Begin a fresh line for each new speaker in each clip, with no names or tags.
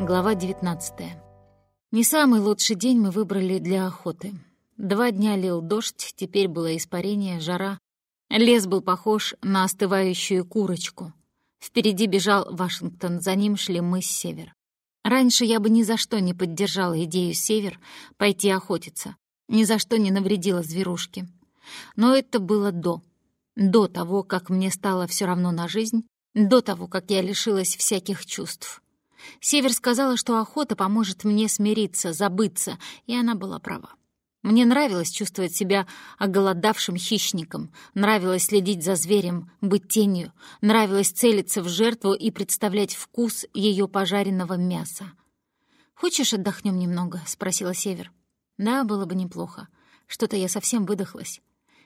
Глава 19 Не самый лучший день мы выбрали для охоты. Два дня лил дождь, теперь было испарение, жара. Лес был похож на остывающую курочку. Впереди бежал Вашингтон, за ним шли мы с север. Раньше я бы ни за что не поддержала идею север пойти охотиться, ни за что не навредила зверушке. Но это было до. До того, как мне стало все равно на жизнь, до того, как я лишилась всяких чувств. Север сказала, что охота поможет мне смириться, забыться, и она была права. Мне нравилось чувствовать себя оголодавшим хищником, нравилось следить за зверем, быть тенью, нравилось целиться в жертву и представлять вкус ее пожаренного мяса. «Хочешь, отдохнем немного?» — спросила Север. «Да, было бы неплохо. Что-то я совсем выдохлась».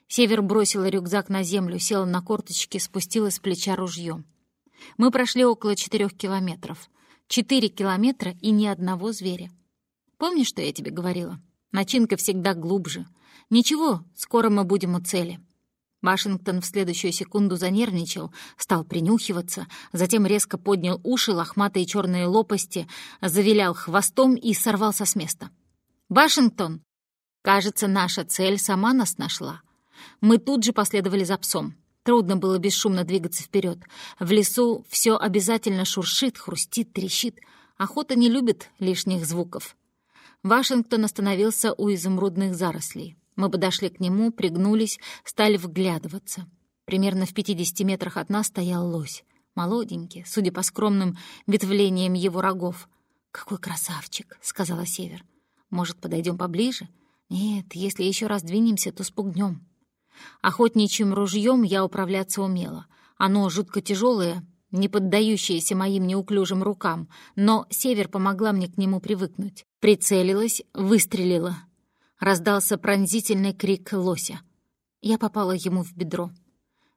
Север бросила рюкзак на землю, села на корточки, спустила с плеча ружье. Мы прошли около четырех километров. Четыре километра и ни одного зверя. Помнишь, что я тебе говорила? Начинка всегда глубже. Ничего, скоро мы будем у цели. Вашингтон в следующую секунду занервничал, стал принюхиваться, затем резко поднял уши, лохматые черные лопасти, завилял хвостом и сорвался с места. «Вашингтон! Кажется, наша цель сама нас нашла». Мы тут же последовали за псом. Трудно было бесшумно двигаться вперед. В лесу все обязательно шуршит, хрустит, трещит. Охота не любит лишних звуков. Вашингтон остановился у изумрудных зарослей. Мы подошли к нему, пригнулись, стали вглядываться. Примерно в 50 метрах от нас стоял лось. Молоденький, судя по скромным ветвлениям его рогов. «Какой красавчик!» — сказала Север. «Может, подойдем поближе?» «Нет, если еще раз двинемся, то спугнем». Охотничьим ружьем я управляться умела. Оно жутко тяжелое, не поддающееся моим неуклюжим рукам, но Север помогла мне к нему привыкнуть. Прицелилась, выстрелила. Раздался пронзительный крик лося. Я попала ему в бедро.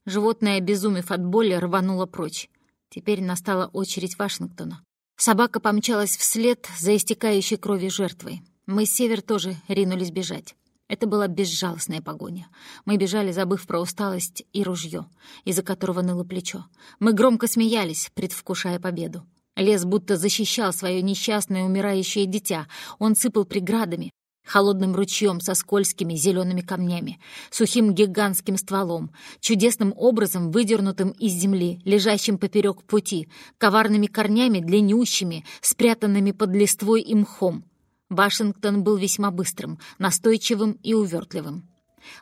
Животное, обезумев от боли, рвануло прочь. Теперь настала очередь Вашингтона. Собака помчалась вслед за истекающей кровью жертвой. Мы с Север тоже ринулись бежать. Это была безжалостная погоня. Мы бежали, забыв про усталость и ружье, из-за которого ныло плечо. Мы громко смеялись, предвкушая победу. Лес будто защищал свое несчастное умирающее дитя. Он сыпал преградами, холодным ручьем со скользкими зелеными камнями, сухим гигантским стволом, чудесным образом выдернутым из земли, лежащим поперек пути, коварными корнями длиннющими, спрятанными под листвой и мхом. Вашингтон был весьма быстрым, настойчивым и увертливым.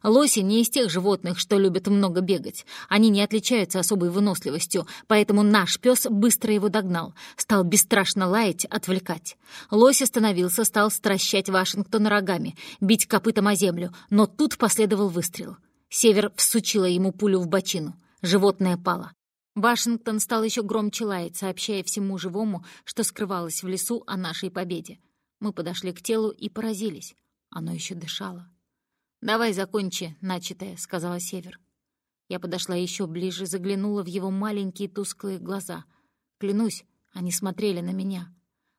Лоси не из тех животных, что любят много бегать. Они не отличаются особой выносливостью, поэтому наш пес быстро его догнал, стал бесстрашно лаять, отвлекать. Лось остановился, стал стращать Вашингтона рогами, бить копытом о землю, но тут последовал выстрел. Север всучила ему пулю в бочину. Животное пало. Вашингтон стал еще громче лаять, сообщая всему живому, что скрывалось в лесу о нашей победе. Мы подошли к телу и поразились. Оно еще дышало. «Давай закончи, начатое», — сказала Север. Я подошла еще ближе, заглянула в его маленькие тусклые глаза. Клянусь, они смотрели на меня.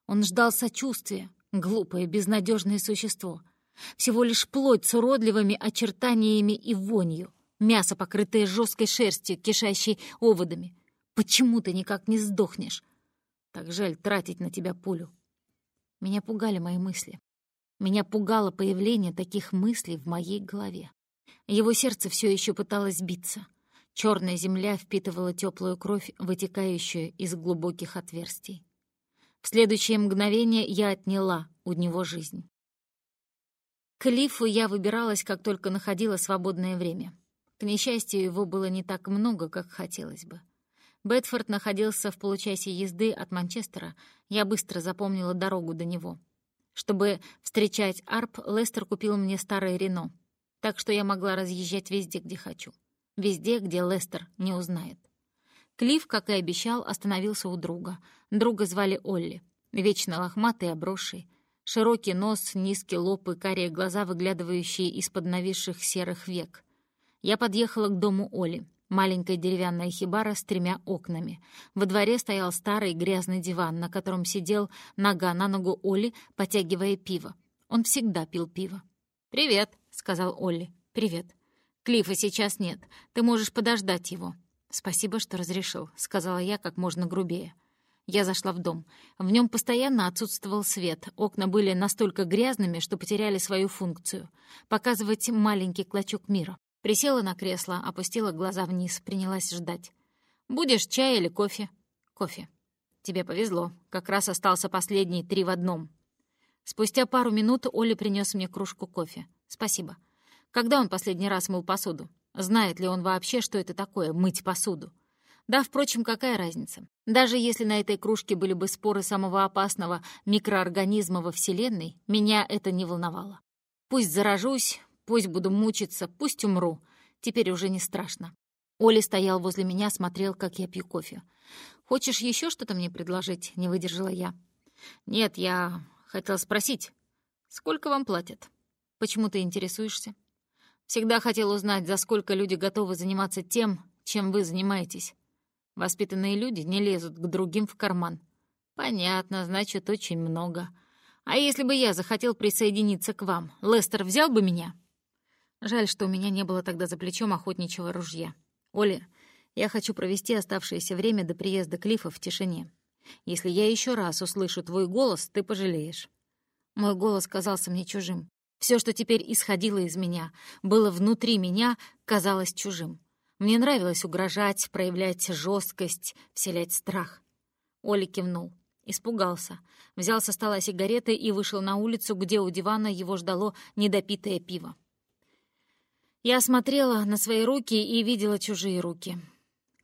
Он ждал сочувствия, глупое, безнадежное существо. Всего лишь плоть с уродливыми очертаниями и вонью, мясо, покрытое жесткой шерстью, кишащей оводами. Почему ты никак не сдохнешь? Так жаль тратить на тебя пулю. Меня пугали мои мысли. Меня пугало появление таких мыслей в моей голове. Его сердце все еще пыталось биться. Черная земля впитывала теплую кровь, вытекающую из глубоких отверстий. В следующее мгновение я отняла у него жизнь. К Лифу я выбиралась, как только находила свободное время. К несчастью, его было не так много, как хотелось бы. Бетфорд находился в получасе езды от Манчестера. Я быстро запомнила дорогу до него. Чтобы встречать Арп, Лестер купил мне старое Рено. Так что я могла разъезжать везде, где хочу. Везде, где Лестер не узнает. Клифф, как и обещал, остановился у друга. Друга звали Олли. Вечно лохматый обросший. Широкий нос, низкий лоб и карие глаза, выглядывающие из-под нависших серых век. Я подъехала к дому Олли. Маленькая деревянная хибара с тремя окнами. Во дворе стоял старый грязный диван, на котором сидел нога на ногу Олли, потягивая пиво. Он всегда пил пиво. «Привет», — сказал Олли. «Привет. Клифа сейчас нет. Ты можешь подождать его». «Спасибо, что разрешил», — сказала я как можно грубее. Я зашла в дом. В нем постоянно отсутствовал свет. Окна были настолько грязными, что потеряли свою функцию — показывать маленький клочок мира. Присела на кресло, опустила глаза вниз, принялась ждать. «Будешь чай или кофе?» «Кофе». «Тебе повезло. Как раз остался последний три в одном». Спустя пару минут Оля принес мне кружку кофе. «Спасибо». «Когда он последний раз мыл посуду? Знает ли он вообще, что это такое — мыть посуду?» Да, впрочем, какая разница? Даже если на этой кружке были бы споры самого опасного микроорганизма во Вселенной, меня это не волновало. Пусть заражусь, пусть буду мучиться, пусть умру. Теперь уже не страшно. Оля стоял возле меня, смотрел, как я пью кофе. «Хочешь еще что-то мне предложить?» — не выдержала я. «Нет, я хотел спросить, сколько вам платят? Почему ты интересуешься?» «Всегда хотел узнать, за сколько люди готовы заниматься тем, чем вы занимаетесь. Воспитанные люди не лезут к другим в карман. Понятно, значит, очень много. А если бы я захотел присоединиться к вам, Лестер взял бы меня? Жаль, что у меня не было тогда за плечом охотничьего ружья. Оля, я хочу провести оставшееся время до приезда Клифа в тишине. Если я еще раз услышу твой голос, ты пожалеешь. Мой голос казался мне чужим. Все, что теперь исходило из меня, было внутри меня, казалось чужим. Мне нравилось угрожать, проявлять жесткость, вселять страх. Оля кивнул. Испугался. Взял со стола сигареты и вышел на улицу, где у дивана его ждало недопитое пиво. Я смотрела на свои руки и видела чужие руки.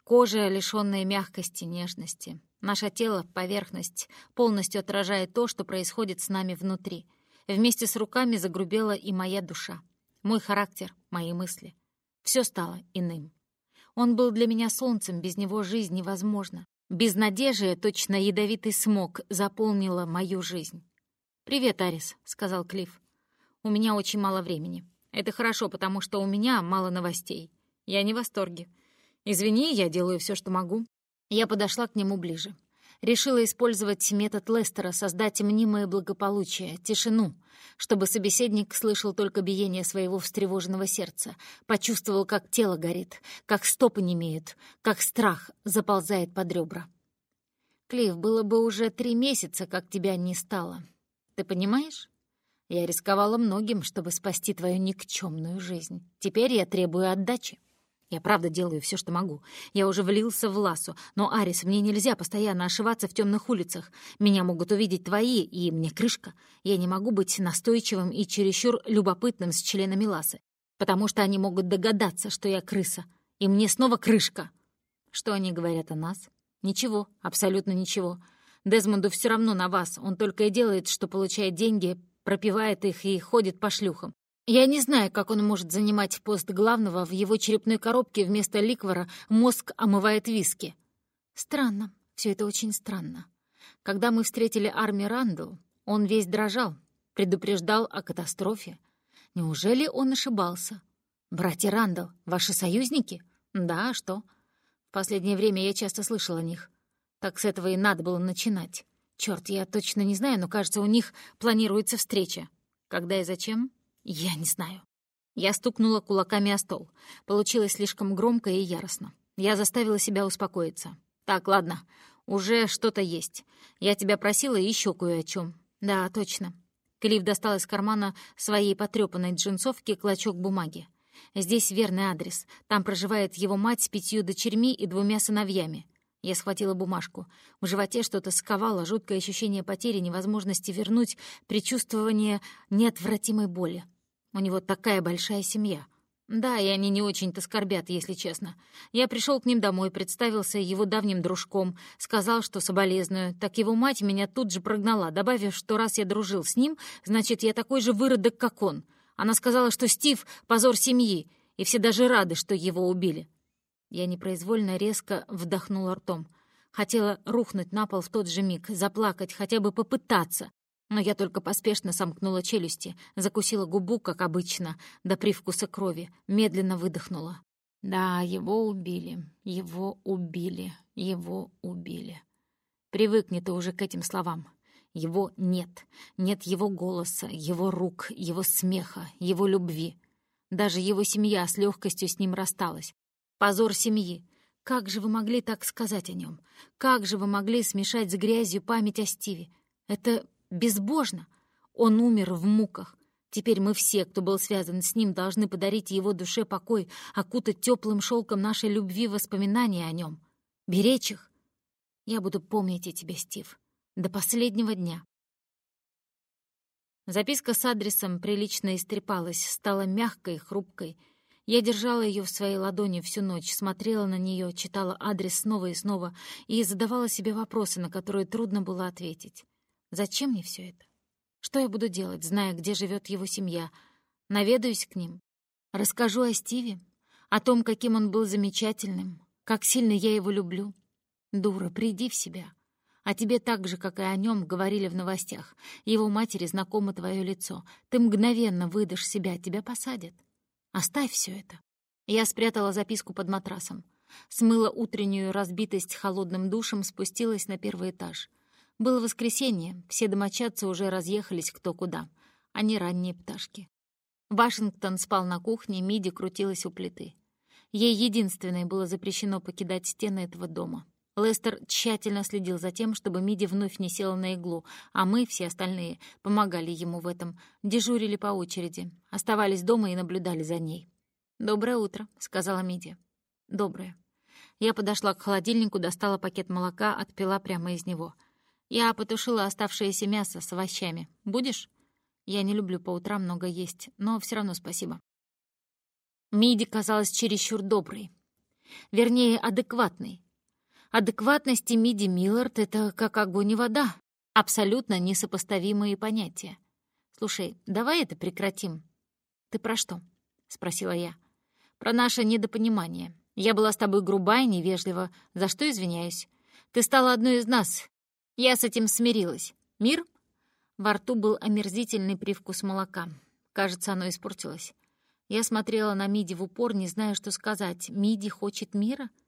Кожа, лишённая мягкости, нежности. Наше тело, поверхность, полностью отражает то, что происходит с нами внутри. Вместе с руками загрубела и моя душа. Мой характер, мои мысли. Все стало иным. Он был для меня солнцем, без него жизнь невозможна. Безнадежие, точно ядовитый смог, заполнила мою жизнь. «Привет, Арис», — сказал Клифф. «У меня очень мало времени. Это хорошо, потому что у меня мало новостей. Я не в восторге. Извини, я делаю все, что могу». Я подошла к нему ближе. Решила использовать метод Лестера, создать мнимое благополучие, тишину, чтобы собеседник слышал только биение своего встревоженного сердца, почувствовал, как тело горит, как стопы немеют, как страх заползает под ребра. «Клифф, было бы уже три месяца, как тебя не стало. Ты понимаешь? Я рисковала многим, чтобы спасти твою никчемную жизнь. Теперь я требую отдачи. Я правда делаю все, что могу. Я уже влился в ласу. Но, Арис, мне нельзя постоянно ошиваться в темных улицах. Меня могут увидеть твои, и мне крышка. Я не могу быть настойчивым и чересчур любопытным с членами ласы, потому что они могут догадаться, что я крыса. И мне снова крышка. Что они говорят о нас? Ничего, абсолютно ничего. Дезмонду все равно на вас. Он только и делает, что получает деньги, пропивает их и ходит по шлюхам. Я не знаю, как он может занимать пост главного, в его черепной коробке вместо ликвора мозг омывает виски. Странно, все это очень странно. Когда мы встретили армию Рандл, он весь дрожал, предупреждал о катастрофе. Неужели он ошибался? «Братья Рандл, ваши союзники?» «Да, а что?» В последнее время я часто слышал о них. Так с этого и надо было начинать. Черт, я точно не знаю, но, кажется, у них планируется встреча. Когда и зачем? «Я не знаю». Я стукнула кулаками о стол. Получилось слишком громко и яростно. Я заставила себя успокоиться. «Так, ладно, уже что-то есть. Я тебя просила еще кое о чем. «Да, точно». Клифф достал из кармана своей потрепанной джинсовки клочок бумаги. «Здесь верный адрес. Там проживает его мать с пятью дочерьми и двумя сыновьями». Я схватила бумажку. В животе что-то сковало, жуткое ощущение потери, невозможности вернуть, предчувствование неотвратимой боли. У него такая большая семья. Да, и они не очень-то скорбят, если честно. Я пришел к ним домой, представился его давним дружком, сказал, что соболезную. Так его мать меня тут же прогнала, добавив, что раз я дружил с ним, значит, я такой же выродок, как он. Она сказала, что Стив — позор семьи, и все даже рады, что его убили. Я непроизвольно резко вдохнула ртом. Хотела рухнуть на пол в тот же миг, заплакать, хотя бы попытаться. Но я только поспешно сомкнула челюсти, закусила губу, как обычно, до привкуса крови, медленно выдохнула. Да, его убили, его убили, его убили. Привыкни ты уже к этим словам. Его нет. Нет его голоса, его рук, его смеха, его любви. Даже его семья с легкостью с ним рассталась. Позор семьи. Как же вы могли так сказать о нем? Как же вы могли смешать с грязью память о Стиве? Это безбожно. Он умер в муках. Теперь мы все, кто был связан с ним, должны подарить его душе покой, окутать теплым шелком нашей любви воспоминания о нем. Беречь их. Я буду помнить о тебе, Стив, до последнего дня. Записка с адресом прилично истрепалась, стала мягкой, хрупкой. Я держала ее в своей ладони всю ночь, смотрела на нее, читала адрес снова и снова и задавала себе вопросы, на которые трудно было ответить. Зачем мне все это? Что я буду делать, зная, где живет его семья? Наведаюсь к ним? Расскажу о Стиве? О том, каким он был замечательным? Как сильно я его люблю? Дура, приди в себя. О тебе так же, как и о нем, говорили в новостях. Его матери знакомо твое лицо. Ты мгновенно выдашь себя, тебя посадят. Оставь все это. Я спрятала записку под матрасом. Смыла утреннюю разбитость холодным душем, спустилась на первый этаж. Было воскресенье, все домочадцы уже разъехались кто куда. Они ранние пташки. Вашингтон спал на кухне, Миди крутилась у плиты. Ей единственной было запрещено покидать стены этого дома. Лестер тщательно следил за тем, чтобы Миди вновь не села на иглу, а мы, все остальные, помогали ему в этом, дежурили по очереди, оставались дома и наблюдали за ней. «Доброе утро», — сказала Миди. «Доброе». Я подошла к холодильнику, достала пакет молока, отпила прямо из него. Я потушила оставшееся мясо с овощами. Будешь? Я не люблю по утрам много есть, но все равно спасибо. Миди казалась чересчур доброй. Вернее, адекватной. Адекватность и Миди Миллард — это как огонь и вода. Абсолютно несопоставимые понятия. Слушай, давай это прекратим. Ты про что? — спросила я. Про наше недопонимание. Я была с тобой груба и невежлива, за что извиняюсь. Ты стала одной из нас. Я с этим смирилась. Мир? Во рту был омерзительный привкус молока. Кажется, оно испортилось. Я смотрела на Миди в упор, не зная, что сказать. Миди хочет мира? —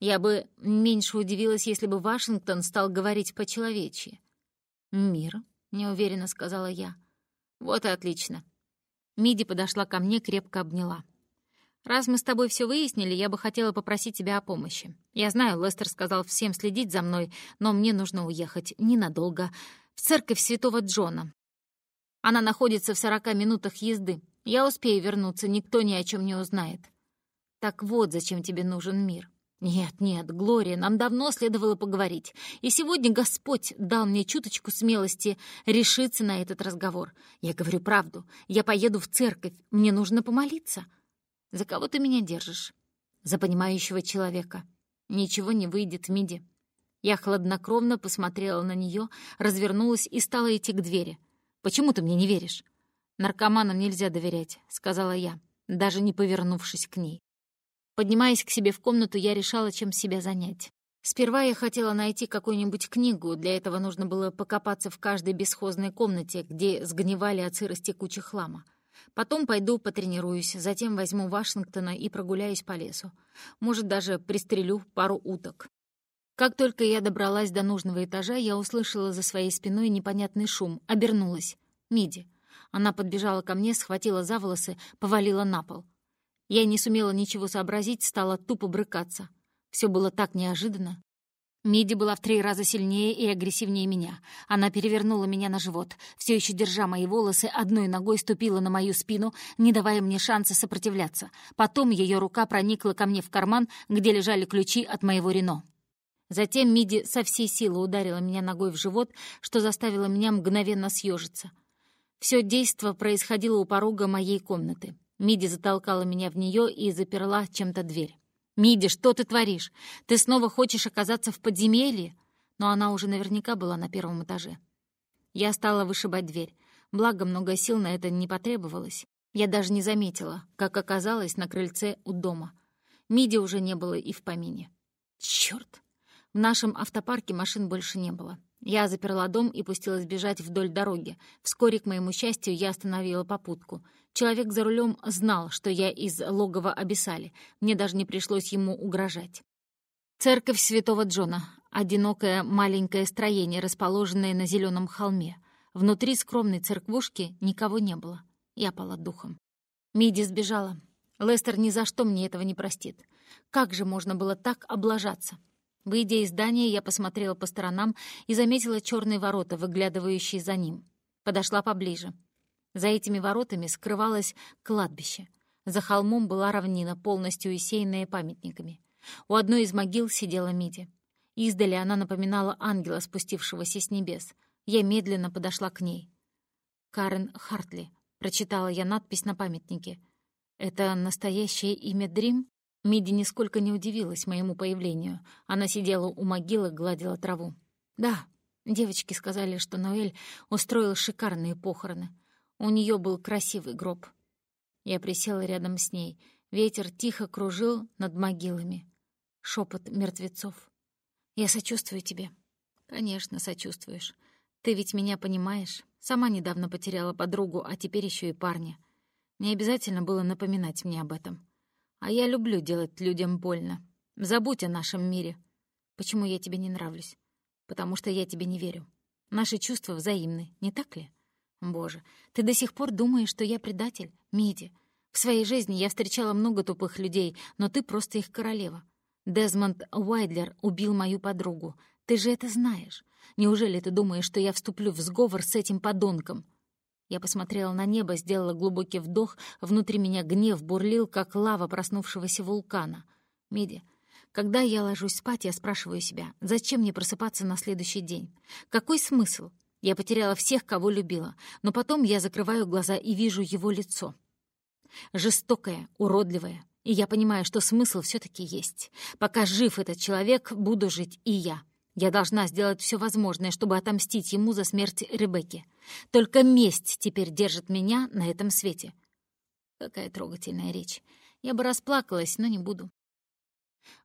я бы меньше удивилась, если бы Вашингтон стал говорить по-человечьи. «Мир», — неуверенно сказала я. «Вот и отлично». Миди подошла ко мне, крепко обняла. «Раз мы с тобой все выяснили, я бы хотела попросить тебя о помощи. Я знаю, Лестер сказал всем следить за мной, но мне нужно уехать ненадолго. В церковь святого Джона. Она находится в сорока минутах езды. Я успею вернуться, никто ни о чем не узнает. Так вот, зачем тебе нужен мир. «Нет, нет, Глория, нам давно следовало поговорить. И сегодня Господь дал мне чуточку смелости решиться на этот разговор. Я говорю правду. Я поеду в церковь. Мне нужно помолиться. За кого ты меня держишь? За понимающего человека. Ничего не выйдет, Миди». Я хладнокровно посмотрела на нее, развернулась и стала идти к двери. «Почему ты мне не веришь?» «Наркоманам нельзя доверять», — сказала я, даже не повернувшись к ней. Поднимаясь к себе в комнату, я решала, чем себя занять. Сперва я хотела найти какую-нибудь книгу, для этого нужно было покопаться в каждой бесхозной комнате, где сгнивали от сырости кучи хлама. Потом пойду потренируюсь, затем возьму Вашингтона и прогуляюсь по лесу. Может, даже пристрелю пару уток. Как только я добралась до нужного этажа, я услышала за своей спиной непонятный шум, обернулась. Миди. Она подбежала ко мне, схватила за волосы, повалила на пол. Я не сумела ничего сообразить, стала тупо брыкаться. Все было так неожиданно. Миди была в три раза сильнее и агрессивнее меня. Она перевернула меня на живот, все еще держа мои волосы, одной ногой ступила на мою спину, не давая мне шанса сопротивляться. Потом ее рука проникла ко мне в карман, где лежали ключи от моего Рено. Затем Миди со всей силы ударила меня ногой в живот, что заставило меня мгновенно съежиться. Все действо происходило у порога моей комнаты. Миди затолкала меня в нее и заперла чем-то дверь. «Миди, что ты творишь? Ты снова хочешь оказаться в подземелье?» Но она уже наверняка была на первом этаже. Я стала вышибать дверь. Благо, много сил на это не потребовалось. Я даже не заметила, как оказалось на крыльце у дома. Миди уже не было и в помине. Черт! В нашем автопарке машин больше не было. Я заперла дом и пустилась бежать вдоль дороги. Вскоре, к моему счастью, я остановила попутку. Человек за рулем знал, что я из логова Абиссали. Мне даже не пришлось ему угрожать. Церковь Святого Джона. Одинокое маленькое строение, расположенное на зеленом холме. Внутри скромной церквушки никого не было. Я пала духом. Миди сбежала. Лестер ни за что мне этого не простит. Как же можно было так облажаться? Выйдя из здания, я посмотрела по сторонам и заметила черные ворота, выглядывающие за ним. Подошла поближе. За этими воротами скрывалось кладбище. За холмом была равнина, полностью усеянная памятниками. У одной из могил сидела Миди. Издали она напоминала ангела, спустившегося с небес. Я медленно подошла к ней. «Карен Хартли», — прочитала я надпись на памятнике. «Это настоящее имя Дрим?» Миди нисколько не удивилась моему появлению. Она сидела у могилы, гладила траву. «Да, девочки сказали, что Ноэль устроил шикарные похороны. У нее был красивый гроб». Я присела рядом с ней. Ветер тихо кружил над могилами. Шепот мертвецов. «Я сочувствую тебе». «Конечно, сочувствуешь. Ты ведь меня понимаешь. Сама недавно потеряла подругу, а теперь еще и парня. Не обязательно было напоминать мне об этом». А я люблю делать людям больно. Забудь о нашем мире. Почему я тебе не нравлюсь? Потому что я тебе не верю. Наши чувства взаимны, не так ли? Боже, ты до сих пор думаешь, что я предатель? Миди, в своей жизни я встречала много тупых людей, но ты просто их королева. Дезмонд Уайдлер убил мою подругу. Ты же это знаешь. Неужели ты думаешь, что я вступлю в сговор с этим подонком? Я посмотрела на небо, сделала глубокий вдох, внутри меня гнев бурлил, как лава проснувшегося вулкана. Миди, когда я ложусь спать, я спрашиваю себя, зачем мне просыпаться на следующий день? Какой смысл? Я потеряла всех, кого любила, но потом я закрываю глаза и вижу его лицо. Жестокое, уродливое, и я понимаю, что смысл все таки есть. Пока жив этот человек, буду жить и я. Я должна сделать все возможное, чтобы отомстить ему за смерть Ребекки. Только месть теперь держит меня на этом свете. Какая трогательная речь. Я бы расплакалась, но не буду.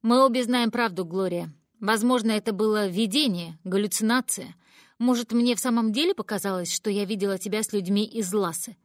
Мы обе знаем правду, Глория. Возможно, это было видение, галлюцинация. Может, мне в самом деле показалось, что я видела тебя с людьми из Ласы?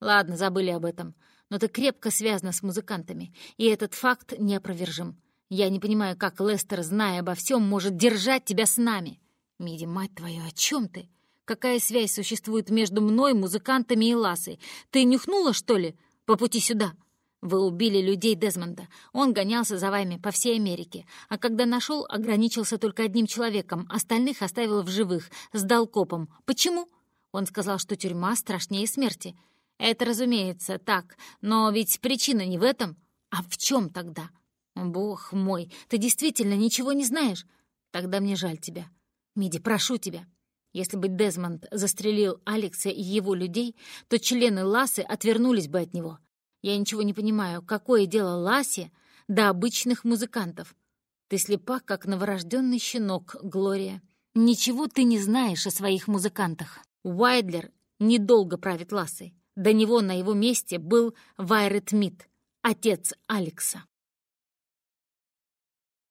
Ладно, забыли об этом. Но ты крепко связана с музыкантами, и этот факт неопровержим. Я не понимаю, как Лестер, зная обо всем, может держать тебя с нами. Миди, мать твою, о чем ты? Какая связь существует между мной, музыкантами и Ласой? Ты нюхнула, что ли, по пути сюда? Вы убили людей Дезмонда. Он гонялся за вами по всей Америке. А когда нашел, ограничился только одним человеком. Остальных оставил в живых, сдал копом. Почему? Он сказал, что тюрьма страшнее смерти. Это, разумеется, так. Но ведь причина не в этом. А в чем тогда? «Бог мой, ты действительно ничего не знаешь? Тогда мне жаль тебя. Миди, прошу тебя. Если бы Дезмонд застрелил Алекса и его людей, то члены Ласы отвернулись бы от него. Я ничего не понимаю, какое дело Ласе до обычных музыкантов. Ты слепа, как новорожденный щенок, Глория. Ничего ты не знаешь о своих музыкантах. Уайдлер недолго правит Ласой. До него на его месте был Вайрет Мид, отец Алекса.